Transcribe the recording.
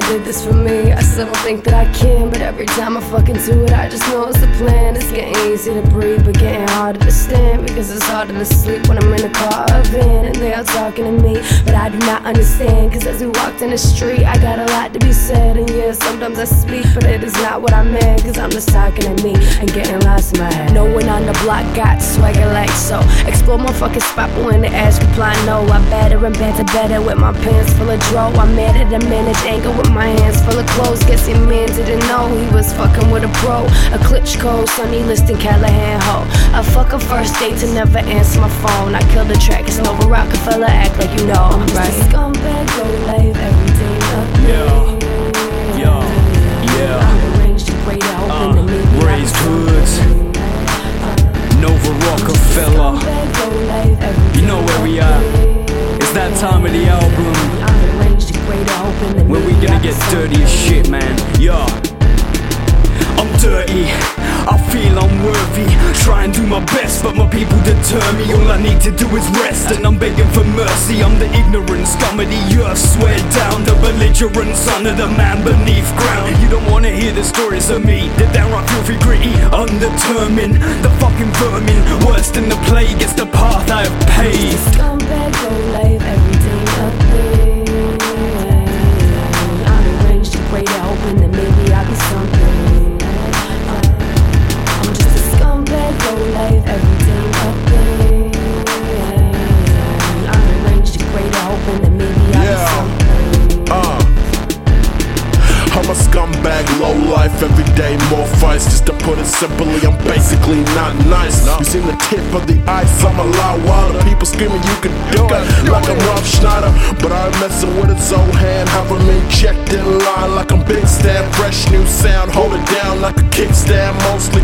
did this for me. I still don't think that I can, but every time I fucking do it, I just know it's the plan. It's getting easy to breathe, but getting harder to stand because it's harder to sleep when I'm in a car or a van and they are talking to me. But I do not understand, cause as we walked in the street, I got a lot to be said. And yeah, sometimes I speak, but it is not what I meant, cause I'm just talking to me and getting lost in my head. No one on the block got swagger like so. Explore my fucking spot, but when they ask, reply no. I better and better, better with my pants full of dro. I'm mad at a manage anger with my hands full of clothes. Guess he man didn't know he was fucking with a pro. A Klitschko, Sonny Liston, Callahan ho. I fuck a first date to never answer my phone. I kill the track, it's Nova Rockafeller, act like you know I'm right. Scumbag, go live, everything up Yeah. Yeah. Yeah. I'm arranged to grade out, Uh, raised hoods. Nova Rockafeller. Scumbag, go live, everything You know where we are. It's that time of the album I'm arranged to grade out, and where we gonna get dirty as shit, man. Yeah. I'm dirty. I feel unworthy. Try and do my best, but my people deter me. All I need to do is rest, and I'm begging for mercy. I'm the ignorant scum of the earth. Swear down the belligerent son of the man beneath ground. You don't wanna hear the stories of me. The downright filthy, gritty, undetermined. The fucking vermin, worse than the plague. It's the path I have paved. Scumbag, low life, everyday more fights. Just to put it simply, I'm basically not nice. You seem the tip of the ice, I'm a lot wilder. People screaming, you can do it, like I'm Rob Schneider. But I'm messing with its old hand, have them in checked in line, like I'm Big Stab. Fresh new sound, hold it down like a kickstand. Mostly